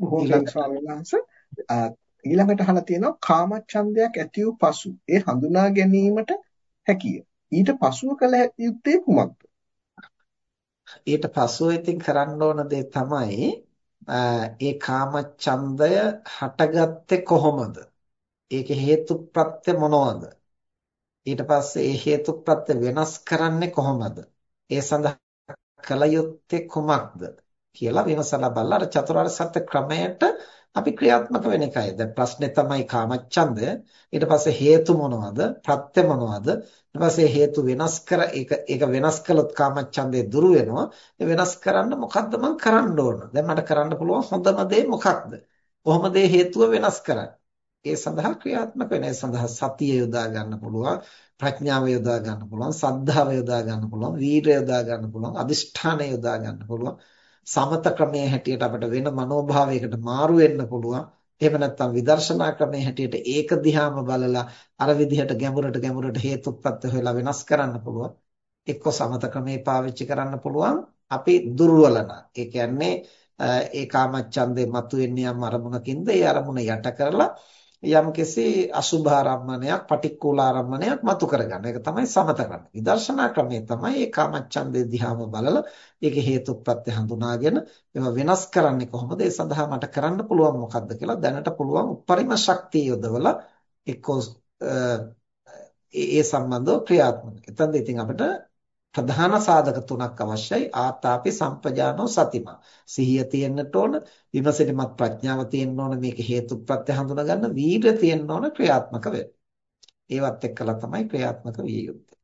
බොහොම පිං ස්වාමීන් වහන්සේ ඊළඟට අහලා තියෙනවා කාමච්ඡන්දයක් ඇති වූ පසු ඒ හඳුනා ගැනීමට හැකිය. ඊට පසුව කළ යුත්තේ කුමක්ද? ඊට පසුව ඉතින් කරන්න ඕන දේ තමයි ඒ කාමච්ඡන්දය හටගත්තේ කොහොමද? ඒකේ හේතුප්‍රත්‍ය මොනවද? ඊට පස්සේ ඒ හේතුප්‍රත්‍ය වෙනස් කරන්නේ කොහොමද? ඒ සඳහා කල යුත්තේ කුමක්ද? කියලා විමසලා බලලා අර චතුරාර්ය සත්‍ය ක්‍රමයට අපි ක්‍රියාත්මක වෙන එකයි. දැන් ප්‍රශ්නේ තමයි කාමච්ඡන්දය. ඊට පස්සේ හේතු මොනවද? ප්‍රත්‍ය මොනවද? ඊට පස්සේ හේතු වෙනස් කර ඒක ඒක වෙනස් කළොත් කාමච්ඡන්දය දුරු වෙනවා. ඒ වෙනස් කරන්න මොකද්ද මම කරන්න ඕන? දැන් මට කරන්න පුළුවන් හොඳම දේ මොකක්ද? කොහොමද හේතුව වෙනස් කරන්නේ? ඒ සඳහා ක්‍රියාත්මක වෙන. ඒ සඳහා සතිය යොදා ගන්න පුළුවන්. ප්‍රඥාව යොදා ගන්න පුළුවන්. සද්ධාව යොදා ගන්න පුළුවන්. වීරය යොදා ගන්න පුළුවන්. අදිෂ්ඨානය යොදා ගන්න පුළුවන්. සමත ක්‍රමයේ හැටියට අපිට වෙන මනෝභාවයකට මාරු වෙන්න පුළුවන්. එහෙම නැත්නම් විදර්ශනා ක්‍රමයේ හැටියට ඒක දිහාම බලලා අර විදිහට ගැඹුරට ගැඹුරට හේතුප්‍රත්‍ය හොයලා වෙනස් කරන්න පුළුවන්. එක්ක සමත ක්‍රමේ පාවිච්චි කරන්න පුළුවන්. අපි දුර්වල ඒ කියන්නේ ඒ කාමච්ඡන්දේ මතුවෙන්නේ යම් අරමුණකින්ද ඒ අරමුණ යට කරලා යම්කිසි අසුභාරම්මණයක් පටික්කුලාරම්මණයක් මතු කරගන්න. ඒක තමයි සමත ක්‍රම. විදර්ශනා ක්‍රමය තමයි ඒ කාමච්ඡන්දේ දිහාම බලලා ඒකේ හේතුප්‍රත්‍ය හඳුනාගෙන ඒවා වෙනස් කරන්නේ කොහොමද? ඒ සඳහා මට කරන්න පුළුවන් මොකක්ද කියලා දැනට පුළුවන් උපරිම ශක්තිය යොදවලා එක්කෝ ඒ සම්බන්ධව ක්‍රියාත්මක. එතනද ඉතින් අපිට ප්‍රධාන සාධක තුනක් අවශ්‍යයි. ආතාපි සම්පජානෝ සතිමා. සිහිය තියෙන්නට ඕන විමසිලිමත් ප්‍රඥාව තියෙන්න ඕන මේක හේතු ප්‍රත්‍ය හඳුනා ගන්න වීර්ය තියෙන්න ඕන ක්‍රියාත්මක වෙන්න ඒවත් එක්කලා තමයි ක්‍රියාත්මක විය යුත්තේ.